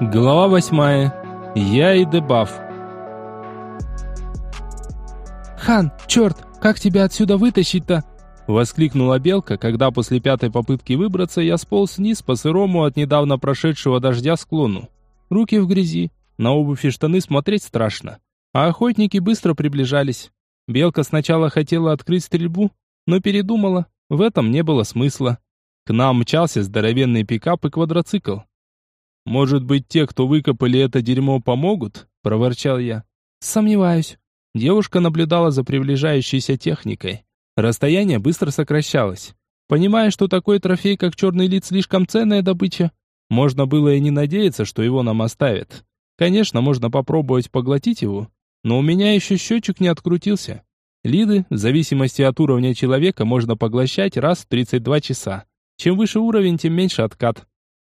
Глава восьмая. Я и дебаф. «Хан, черт, как тебя отсюда вытащить-то?» Воскликнула белка, когда после пятой попытки выбраться я сполз вниз по сырому от недавно прошедшего дождя склону. Руки в грязи, на обувь и штаны смотреть страшно. А охотники быстро приближались. Белка сначала хотела открыть стрельбу, но передумала, в этом не было смысла. К нам мчался здоровенный пикап и квадроцикл. «Может быть, те, кто выкопали это дерьмо, помогут?» – проворчал я. «Сомневаюсь». Девушка наблюдала за приближающейся техникой. Расстояние быстро сокращалось. Понимая, что такой трофей, как черный лид, слишком ценная добыча, можно было и не надеяться, что его нам оставят. Конечно, можно попробовать поглотить его, но у меня еще счетчик не открутился. Лиды, в зависимости от уровня человека, можно поглощать раз в 32 часа. Чем выше уровень, тем меньше откат.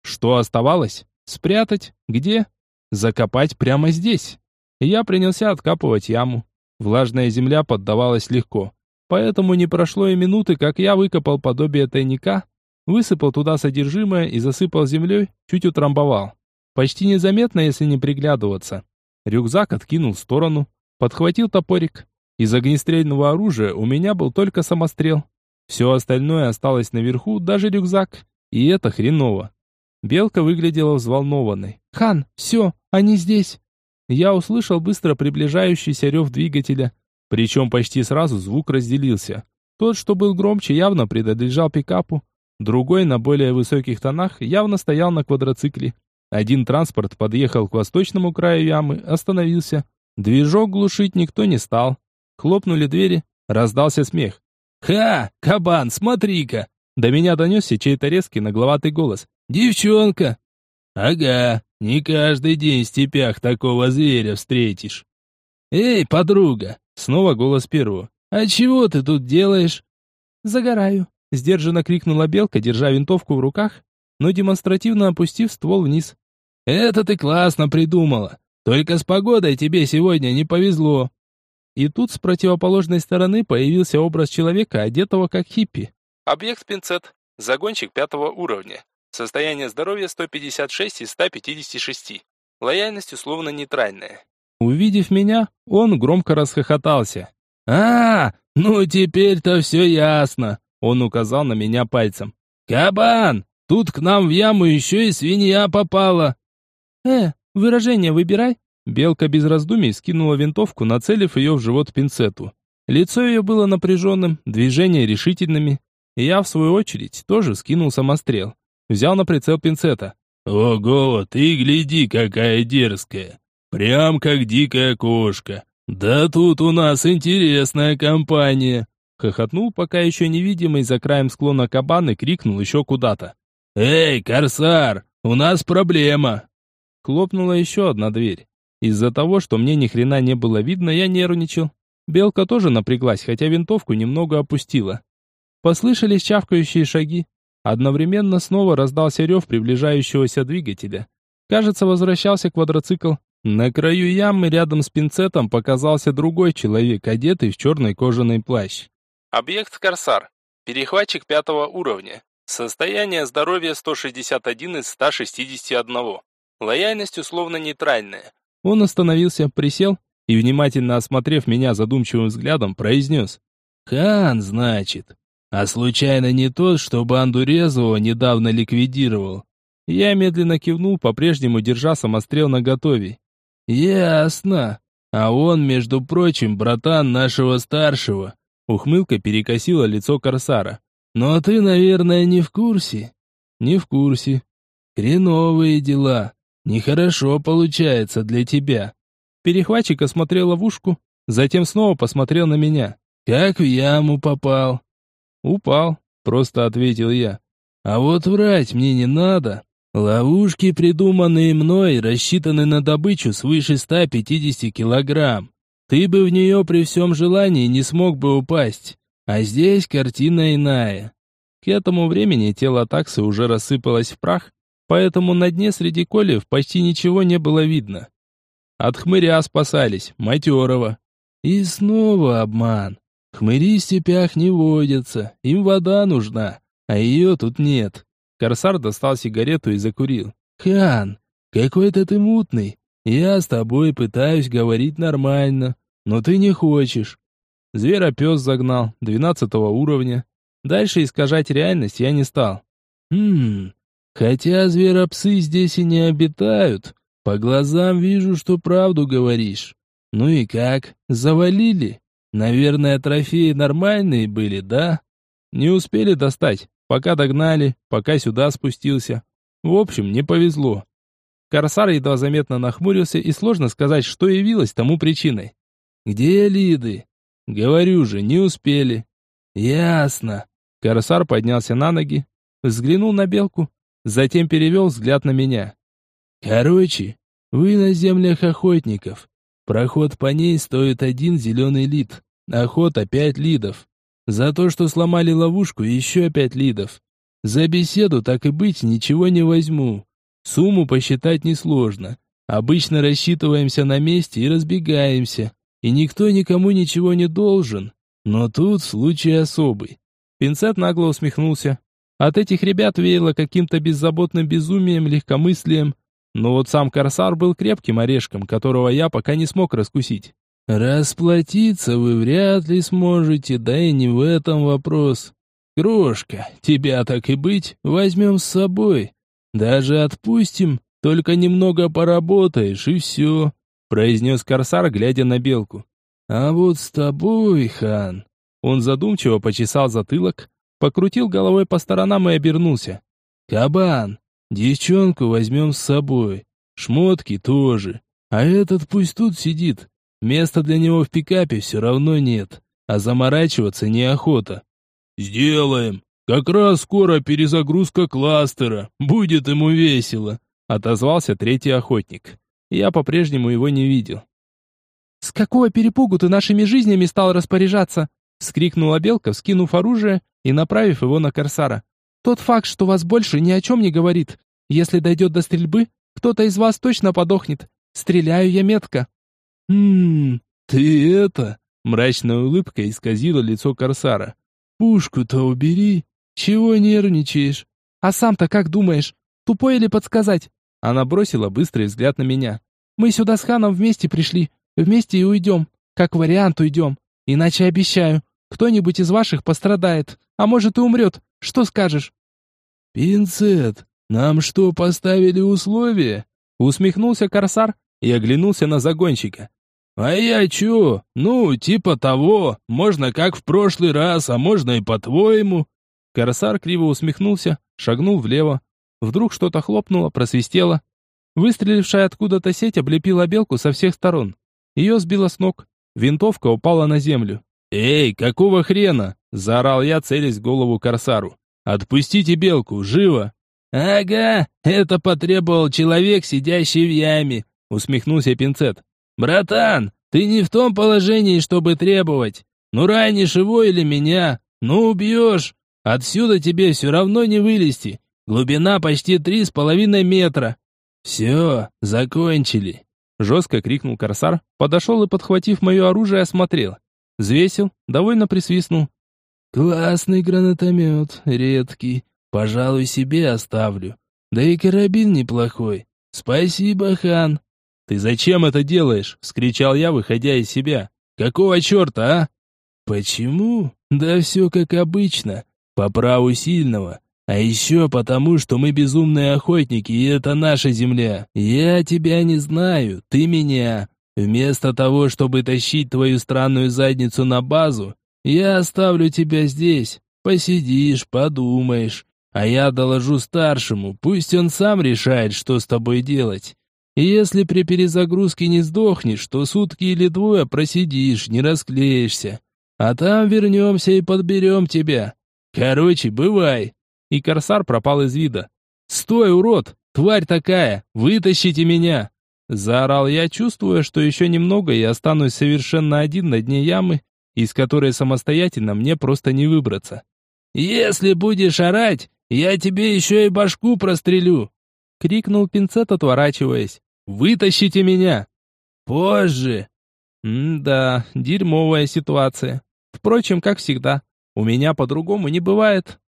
Что оставалось? Спрятать? Где? Закопать прямо здесь. Я принялся откапывать яму. Влажная земля поддавалась легко. Поэтому не прошло и минуты, как я выкопал подобие тайника, высыпал туда содержимое и засыпал землей, чуть утрамбовал. Почти незаметно, если не приглядываться. Рюкзак откинул в сторону, подхватил топорик. Из огнестрельного оружия у меня был только самострел. Все остальное осталось наверху, даже рюкзак. И это хреново. Белка выглядела взволнованной. «Хан, все, они здесь!» Я услышал быстро приближающийся рев двигателя. Причем почти сразу звук разделился. Тот, что был громче, явно принадлежал пикапу. Другой, на более высоких тонах, явно стоял на квадроцикле. Один транспорт подъехал к восточному краю ямы, остановился. Движок глушить никто не стал. Хлопнули двери, раздался смех. «Ха! Кабан, смотри-ка!» До меня донесся чей-то резкий нагловатый голос. «Девчонка!» «Ага, не каждый день в степях такого зверя встретишь». «Эй, подруга!» Снова голос первого. «А чего ты тут делаешь?» «Загораю», — сдержанно крикнула белка, держа винтовку в руках, но демонстративно опустив ствол вниз. «Это ты классно придумала. Только с погодой тебе сегодня не повезло». И тут с противоположной стороны появился образ человека, одетого как хиппи. Объект пинцет. Загонщик пятого уровня. Состояние здоровья 156 из 156. Лояльность условно нейтральная. Увидев меня, он громко расхохотался. «А, ну теперь-то все ясно!» Он указал на меня пальцем. «Кабан, тут к нам в яму еще и свинья попала!» «Э, выражение выбирай!» Белка без раздумий скинула винтовку, нацелив ее в живот пинцету. Лицо ее было напряженным, движения решительными. Я, в свою очередь, тоже скинул самострел. Взял на прицел пинцета. «Ого, ты гляди, какая дерзкая! Прям как дикая кошка! Да тут у нас интересная компания!» Хохотнул, пока еще невидимый за краем склона кабан и крикнул еще куда-то. «Эй, корсар, у нас проблема!» Хлопнула еще одна дверь. Из-за того, что мне ни хрена не было видно, я нервничал. Белка тоже напряглась, хотя винтовку немного опустила. Послышались чавкающие шаги. Одновременно снова раздался рев приближающегося двигателя. Кажется, возвращался квадроцикл. На краю ямы рядом с пинцетом показался другой человек, одетый в черный кожаный плащ. Объект «Корсар». Перехватчик пятого уровня. Состояние здоровья 161 из 161. Лояльность условно нейтральная. Он остановился, присел и, внимательно осмотрев меня задумчивым взглядом, произнес. «Хан, значит. А случайно не тот, что банду Резового недавно ликвидировал? Я медленно кивнул, по-прежнему держа самострел наготове. Ясно. А он, между прочим, братан нашего старшего. Ухмылка перекосила лицо Корсара. Но ты, наверное, не в курсе? Не в курсе. Хреновые дела. Нехорошо получается для тебя. Перехватчик осмотрел ловушку, затем снова посмотрел на меня. Как в яму попал. «Упал», — просто ответил я. «А вот врать мне не надо. Ловушки, придуманные мной, рассчитаны на добычу свыше 150 килограмм. Ты бы в нее при всем желании не смог бы упасть. А здесь картина иная». К этому времени тело таксы уже рассыпалось в прах, поэтому на дне среди колев почти ничего не было видно. От хмыря спасались, матерого. И снова обман. Хмыри в степях не водятся, им вода нужна, а ее тут нет. Корсар достал сигарету и закурил. «Хан, Какой-то ты мутный. Я с тобой пытаюсь говорить нормально, но ты не хочешь. Зверопес загнал, двенадцатого уровня. Дальше искажать реальность я не стал. Хм, хотя зверопсы здесь и не обитают. По глазам вижу, что правду говоришь. Ну и как, завалили? Наверное, трофеи нормальные были, да? Не успели достать, пока догнали, пока сюда спустился. В общем, не повезло. Корсар едва заметно нахмурился, и сложно сказать, что явилось тому причиной. «Где Лиды?» Говорю же, не успели. Ясно. Корсар поднялся на ноги, взглянул на белку, затем перевел взгляд на меня. Короче, вы на землях охотников. Проход по ней стоит один зеленый лид. Охота пять лидов. За то, что сломали ловушку, еще пять лидов. За беседу, так и быть, ничего не возьму. Сумму посчитать несложно. Обычно рассчитываемся на месте и разбегаемся и никто никому ничего не должен. Но тут случай особый. Пинцет нагло усмехнулся. От этих ребят веяло каким-то беззаботным безумием, легкомыслием. Но вот сам Корсар был крепким орешком, которого я пока не смог раскусить. «Расплатиться вы вряд ли сможете, да и не в этом вопрос. Крошка, тебя так и быть, возьмем с собой. Даже отпустим, только немного поработаешь, и все произнес Корсар, глядя на белку. «А вот с тобой, хан...» Он задумчиво почесал затылок, покрутил головой по сторонам и обернулся. «Кабан, девчонку возьмем с собой, шмотки тоже, а этот пусть тут сидит. Места для него в пикапе все равно нет, а заморачиваться неохота». «Сделаем. Как раз скоро перезагрузка кластера, будет ему весело», отозвался третий охотник. Я по-прежнему его не видел. «С какого перепугу ты нашими жизнями стал распоряжаться?» — вскрикнула Белка, скинув оружие и направив его на Корсара. «Тот факт, что вас больше ни о чем не говорит. Если дойдет до стрельбы, кто-то из вас точно подохнет. Стреляю я метко». «Хм, ты это...» — мрачная улыбка исказила лицо Корсара. «Пушку-то убери. Чего нервничаешь?» «А сам-то как думаешь? Тупой или подсказать?» Она бросила быстрый взгляд на меня. «Мы сюда с ханом вместе пришли. Вместе и уйдем. Как вариант уйдем. Иначе обещаю, кто-нибудь из ваших пострадает. А может и умрет. Что скажешь?» «Пинцет, нам что, поставили условия?» Усмехнулся Корсар и оглянулся на загонщика. «А я чё? Ну, типа того. Можно как в прошлый раз, а можно и по-твоему». Корсар криво усмехнулся, шагнул влево, Вдруг что-то хлопнуло, просвистело. Выстрелившая откуда-то сеть облепила белку со всех сторон. Ее сбило с ног. Винтовка упала на землю. «Эй, какого хрена?» – заорал я, целясь в голову корсару. «Отпустите белку, живо!» «Ага, это потребовал человек, сидящий в яме», — усмехнулся Пинцет. «Братан, ты не в том положении, чтобы требовать. Ну ранишь его или меня, ну убьешь. Отсюда тебе все равно не вылезти. Глубина почти три с половиной метра. Все, закончили. Жестко крикнул корсар, подошел и, подхватив мое оружие, осмотрел. Взвесил, довольно присвистнул. Классный гранатомет, редкий. Пожалуй, себе оставлю. Да и карабин неплохой. Спасибо, хан. Ты зачем это делаешь? Вскричал я, выходя из себя. Какого черта, а? Почему? Да все как обычно. По праву сильного. А еще потому, что мы безумные охотники, и это наша земля. Я тебя не знаю, ты меня. Вместо того, чтобы тащить твою странную задницу на базу, я оставлю тебя здесь. Посидишь, подумаешь. А я доложу старшему, пусть он сам решает, что с тобой делать. И если при перезагрузке не сдохнешь, то сутки или двое просидишь, не расклеишься. А там вернемся и подберем тебя. Короче, бывай и корсар пропал из вида. «Стой, урод! Тварь такая! Вытащите меня!» Заорал я, чувствуя, что еще немного и останусь совершенно один на дне ямы, из которой самостоятельно мне просто не выбраться. «Если будешь орать, я тебе еще и башку прострелю!» — крикнул пинцет, отворачиваясь. «Вытащите меня!» «Позже!» М-да, дерьмовая ситуация. Впрочем, как всегда, у меня по-другому не бывает.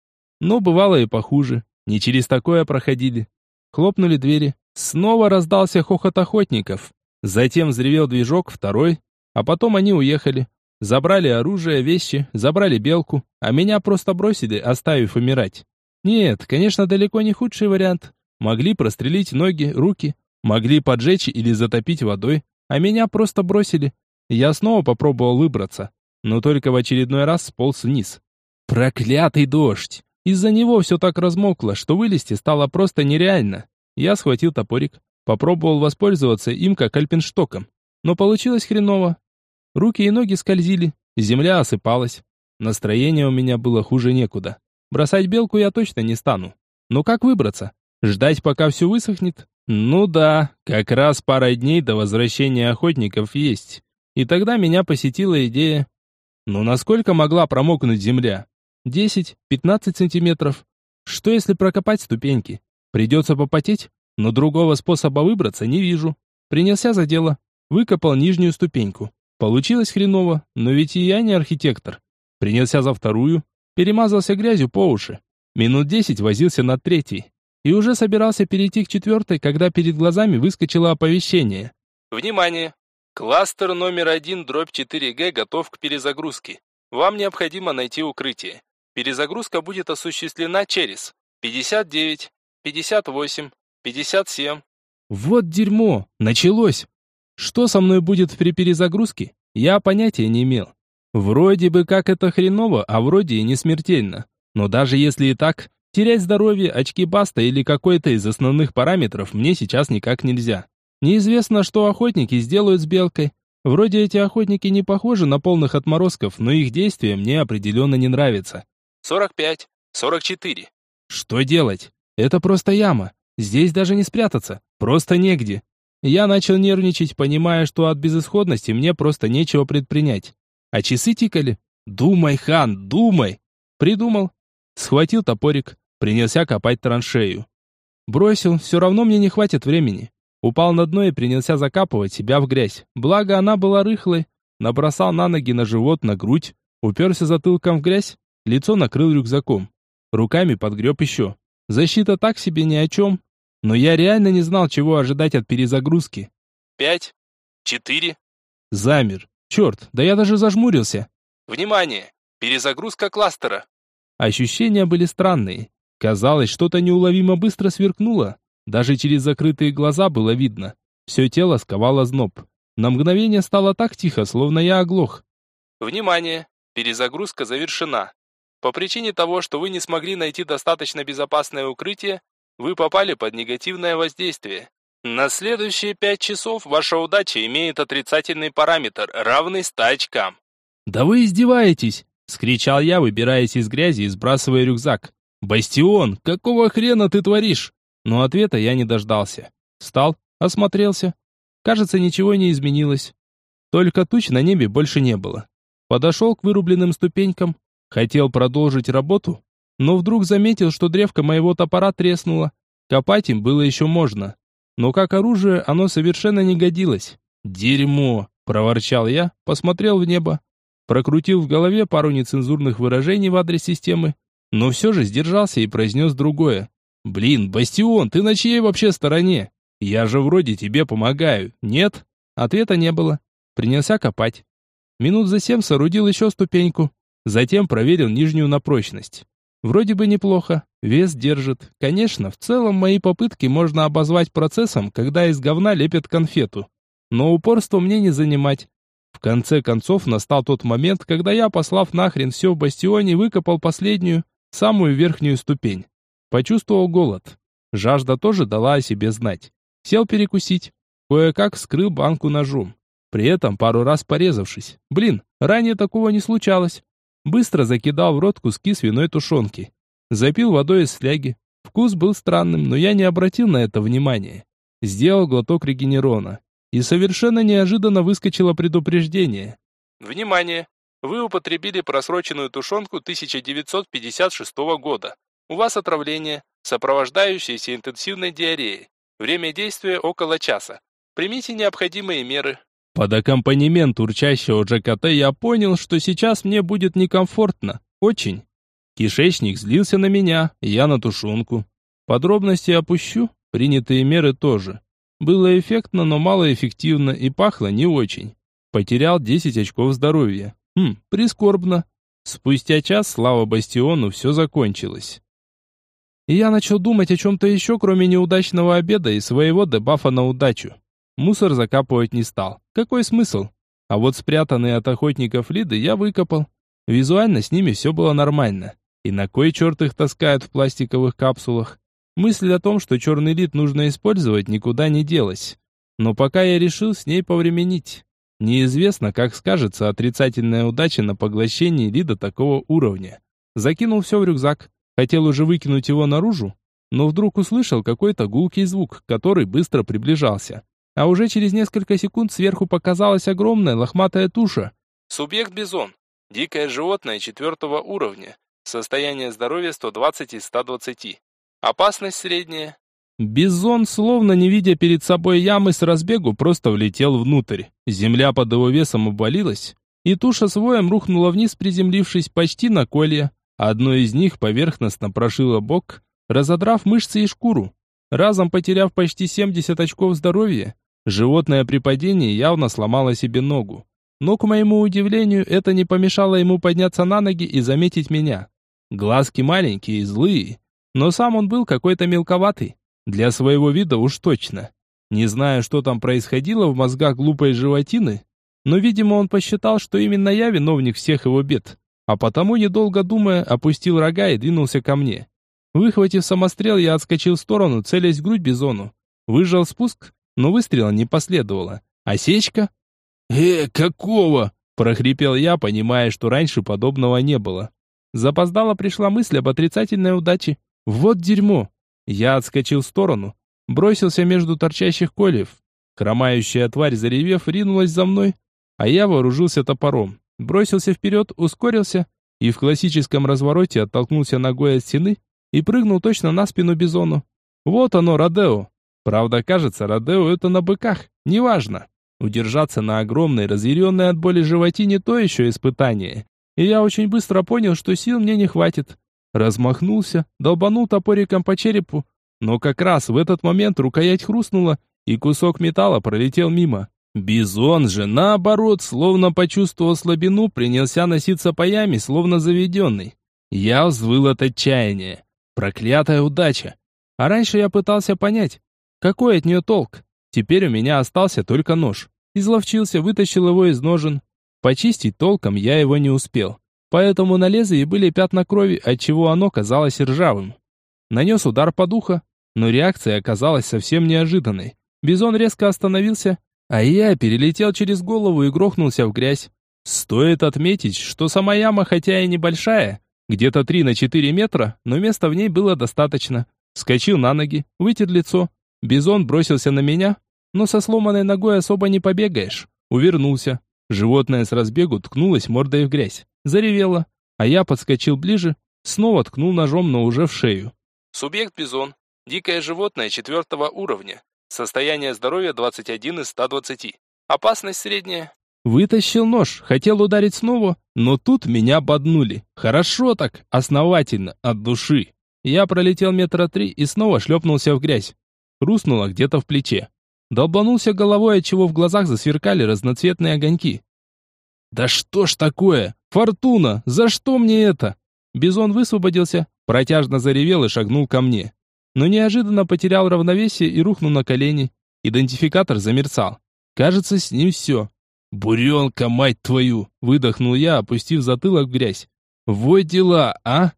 Но бывало и похуже. Не через такое проходили. Хлопнули двери. Снова раздался хохот охотников. Затем взревел движок, второй, а потом они уехали. Забрали оружие, вещи, забрали белку, а меня просто бросили, оставив умирать. Нет, конечно, далеко не худший вариант. Могли прострелить ноги, руки, могли поджечь или затопить водой, а меня просто бросили. Я снова попробовал выбраться, но только в очередной раз сполз вниз. Проклятый дождь! Из-за него все так размокло, что вылезти стало просто нереально. Я схватил топорик, попробовал воспользоваться им как альпинштоком, но получилось хреново. Руки и ноги скользили, земля осыпалась. Настроение у меня было хуже некуда. Бросать белку я точно не стану. Но как выбраться? Ждать, пока все высохнет? Ну да, как раз пара дней до возвращения охотников есть. И тогда меня посетила идея. Ну насколько могла промокнуть земля? 10-15 сантиметров. Что если прокопать ступеньки? Придется попотеть, но другого способа выбраться не вижу. Принялся за дело. Выкопал нижнюю ступеньку. Получилось хреново, но ведь и я не архитектор. Принялся за вторую, перемазался грязью по уши. Минут десять возился над третьей. И уже собирался перейти к четвертой, когда перед глазами выскочило оповещение. Внимание! Кластер номер один дробь 4Г готов к перезагрузке. Вам необходимо найти укрытие. Перезагрузка будет осуществлена через 59, 58, 57. Вот дерьмо, началось. Что со мной будет при перезагрузке, я понятия не имел. Вроде бы как это хреново, а вроде и не смертельно. Но даже если и так, терять здоровье, очки баста или какой-то из основных параметров мне сейчас никак нельзя. Неизвестно, что охотники сделают с белкой. Вроде эти охотники не похожи на полных отморозков, но их действия мне определенно не нравятся. 45, 44. Что делать? Это просто яма. Здесь даже не спрятаться, просто негде. Я начал нервничать, понимая, что от безысходности мне просто нечего предпринять. А часы тикали. Думай, хан, думай. Придумал. Схватил топорик, принялся копать траншею. Бросил, все равно мне не хватит времени. Упал на дно и принялся закапывать себя в грязь. Благо она была рыхлой. Набросал на ноги, на живот, на грудь. Уперся затылком в грязь. Лицо накрыл рюкзаком. Руками подгреб еще. Защита так себе ни о чем, но я реально не знал, чего ожидать от перезагрузки. Пять, четыре. Замер. Черт, да я даже зажмурился. Внимание! Перезагрузка кластера. Ощущения были странные. Казалось, что-то неуловимо быстро сверкнуло. Даже через закрытые глаза было видно. Все тело сковало зноб. На мгновение стало так тихо, словно я оглох. Внимание! Перезагрузка завершена. По причине того, что вы не смогли найти достаточно безопасное укрытие, вы попали под негативное воздействие. На следующие пять часов ваша удача имеет отрицательный параметр, равный 100 очкам. «Да вы издеваетесь!» — скричал я, выбираясь из грязи и сбрасывая рюкзак. «Бастион, какого хрена ты творишь?» Но ответа я не дождался. Встал, осмотрелся. Кажется, ничего не изменилось. Только туч на небе больше не было. Подошел к вырубленным ступенькам, Хотел продолжить работу, но вдруг заметил, что древко моего топора треснуло. Копать им было еще можно, но как оружие оно совершенно не годилось. «Дерьмо!» – проворчал я, посмотрел в небо, прокрутил в голове пару нецензурных выражений в адрес системы, но все же сдержался и произнес другое. «Блин, Бастион, ты на чьей вообще стороне? Я же вроде тебе помогаю, нет?» Ответа не было. Принялся копать. Минут за семь соорудил еще ступеньку. Затем проверил нижнюю на прочность. Вроде бы неплохо, вес держит. Конечно, в целом мои попытки можно обозвать процессом, когда из говна лепят конфету. Но упорство мне не занимать. В конце концов настал тот момент, когда я, послав нахрен все в бастионе, выкопал последнюю, самую верхнюю ступень. Почувствовал голод. Жажда тоже дала о себе знать. Сел перекусить. Кое-как вскрыл банку ножом. При этом пару раз порезавшись. Блин, ранее такого не случалось. Быстро закидал в рот куски свиной тушенки. Запил водой из фляги. Вкус был странным, но я не обратил на это внимания. Сделал глоток регенерона. И совершенно неожиданно выскочило предупреждение. Внимание! Вы употребили просроченную тушенку 1956 года. У вас отравление, сопровождающееся интенсивной диареей. Время действия около часа. Примите необходимые меры. Под аккомпанемент урчащего ЖКТ я понял, что сейчас мне будет некомфортно. Очень. Кишечник злился на меня, я на тушенку. Подробности опущу, Принятые меры тоже. Было эффектно, но малоэффективно и пахло не очень. Потерял 10 очков здоровья. Хм, прискорбно. Спустя час, слава Бастиону, все закончилось. И я начал думать о чем-то еще, кроме неудачного обеда и своего дебафа на удачу. Мусор закапывать не стал. Какой смысл? А вот спрятанные от охотников лиды я выкопал. Визуально с ними все было нормально. И на кой черт их таскают в пластиковых капсулах? Мысль о том, что черный лид нужно использовать, никуда не делась. Но пока я решил с ней повременить. Неизвестно, как скажется отрицательная удача на поглощении лида такого уровня. Закинул все в рюкзак. Хотел уже выкинуть его наружу, но вдруг услышал какой-то гулкий звук, который быстро приближался. А уже через несколько секунд сверху показалась огромная лохматая туша. Субъект бизон. Дикое животное четвертого уровня. Состояние здоровья 120 из 120. Опасность средняя. Бизон, словно не видя перед собой ямы с разбегу, просто влетел внутрь. Земля под его весом обвалилась, и туша с воем рухнула вниз, приземлившись почти на колья. Одно из них поверхностно прошило бок, разодрав мышцы и шкуру. Разом потеряв почти 70 очков здоровья, животное при падении явно сломало себе ногу. Но, к моему удивлению, это не помешало ему подняться на ноги и заметить меня. Глазки маленькие и злые, но сам он был какой-то мелковатый. Для своего вида уж точно. Не знаю, что там происходило в мозгах глупой животины, но, видимо, он посчитал, что именно я виновник всех его бед, а потому, недолго думая, опустил рога и двинулся ко мне. Выхватив самострел, я отскочил в сторону, целясь в грудь бизону. Выжал спуск, но выстрела не последовало. Осечка? «Э, какого?» – прохрипел я, понимая, что раньше подобного не было. Запоздала пришла мысль об отрицательной удаче. Вот дерьмо. Я отскочил в сторону, бросился между торчащих кольев. Хромающая тварь, заревев, ринулась за мной, а я вооружился топором. Бросился вперед, ускорился и в классическом развороте оттолкнулся ногой от стены и прыгнул точно на спину бизону. Вот оно, Родео. Правда, кажется, Родео это на быках. Неважно. Удержаться на огромной, разъяренной от боли животине то еще испытание. И я очень быстро понял, что сил мне не хватит. Размахнулся, долбанул топориком по черепу, но как раз в этот момент рукоять хрустнула, и кусок металла пролетел мимо. Бизон же, наоборот, словно почувствовал слабину, принялся носиться по яме, словно заведенный. Я взвыл от отчаяния. Проклятая удача. А раньше я пытался понять, какой от нее толк. Теперь у меня остался только нож. Изловчился, вытащил его из ножен. Почистить толком я его не успел. Поэтому на лезвии были пятна крови, отчего оно казалось ржавым. Нанес удар по духу, но реакция оказалась совсем неожиданной. Бизон резко остановился, а я перелетел через голову и грохнулся в грязь. Стоит отметить, что сама яма, хотя и небольшая, где-то 3 на 4 метра, но места в ней было достаточно. Скочил на ноги, вытер лицо. Бизон бросился на меня, но со сломанной ногой особо не побегаешь. Увернулся. Животное с разбегу ткнулось мордой в грязь заревела, а я подскочил ближе, снова ткнул ножом, но уже в шею. Субъект бизон. Дикое животное четвертого уровня. Состояние здоровья 21 из 120. Опасность средняя. Вытащил нож, хотел ударить снова, но тут меня боднули. Хорошо так, основательно, от души. Я пролетел метра три и снова шлепнулся в грязь. Хрустнуло где-то в плече. Долбанулся головой, отчего в глазах засверкали разноцветные огоньки. «Да что ж такое? Фортуна! За что мне это?» Бизон высвободился, протяжно заревел и шагнул ко мне. Но неожиданно потерял равновесие и рухнул на колени. Идентификатор замерцал. Кажется, с ним все. «Буренка, мать твою!» — выдохнул я, опустив затылок в грязь. «Вот дела, а?»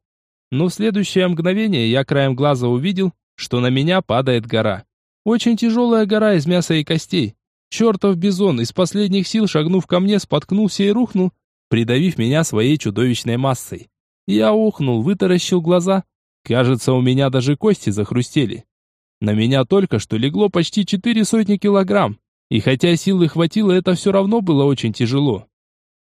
Но в следующее мгновение я краем глаза увидел, что на меня падает гора. Очень тяжелая гора из мяса и костей. Чертов бизон, из последних сил шагнув ко мне, споткнулся и рухнул, придавив меня своей чудовищной массой. Я ухнул, вытаращил глаза. Кажется, у меня даже кости захрустели. На меня только что легло почти четыре сотни килограмм, и хотя силы хватило, это все равно было очень тяжело.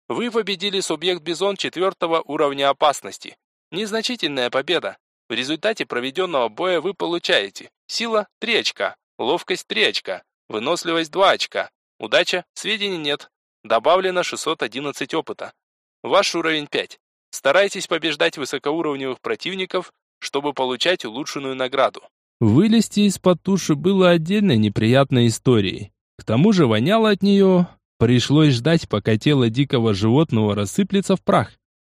Вы победили субъект Бизон четвертого уровня опасности. Незначительная победа. В результате проведенного боя вы получаете сила 3 очка, ловкость 3 очка, Выносливость 2 очка. Удача, сведений нет. Добавлено 611 опыта. Ваш уровень 5. Старайтесь побеждать высокоуровневых противников, чтобы получать улучшенную награду. Вылезти из-под туши было отдельной неприятной историей. Тому же воняло от нее. Пришлось ждать, пока тело дикого животного рассыплется в прах.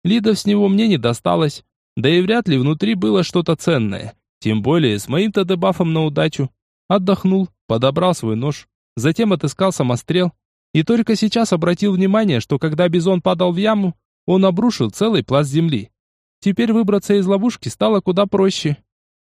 Лидов с него мне не досталось, да и вряд ли внутри было что-то ценное. Тем более с моим-то дебафом на удачу. Отдохнул, подобрал свой нож, затем отыскал самострел. И только сейчас обратил внимание, что когда бизон падал в яму, он обрушил целый пласт земли. Теперь выбраться из ловушки стало куда проще.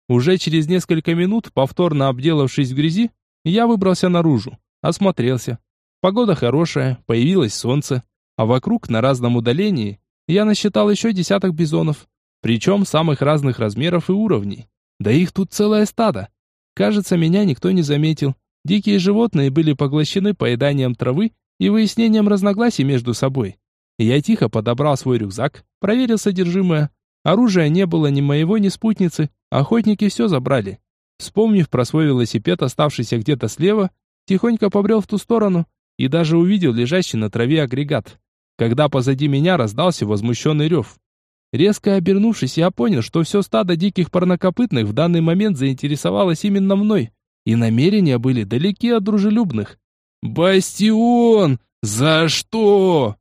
Уже через несколько минут, повторно обделавшись в грязи, я выбрался наружу, осмотрелся. Погода хорошая, появилось солнце, а вокруг на разном удалении я насчитал еще десяток бизонов, причем самых разных размеров и уровней. Да их тут целое стадо. Кажется, меня никто не заметил. Дикие животные были поглощены поеданием травы и выяснением разногласий между собой. Я тихо подобрал свой рюкзак, проверил содержимое. Оружия не было ни моего, ни спутницы. Охотники все забрали. Вспомнив про свой велосипед, оставшийся где-то слева, тихонько побрел в ту сторону и даже увидел лежащий на траве агрегат. Когда позади меня раздался возмущенный рев. Резко обернувшись, я понял, что все стадо диких парнокопытных в данный момент заинтересовалось именно мной, и намерения были далеки от дружелюбных. «Бастион! За что?»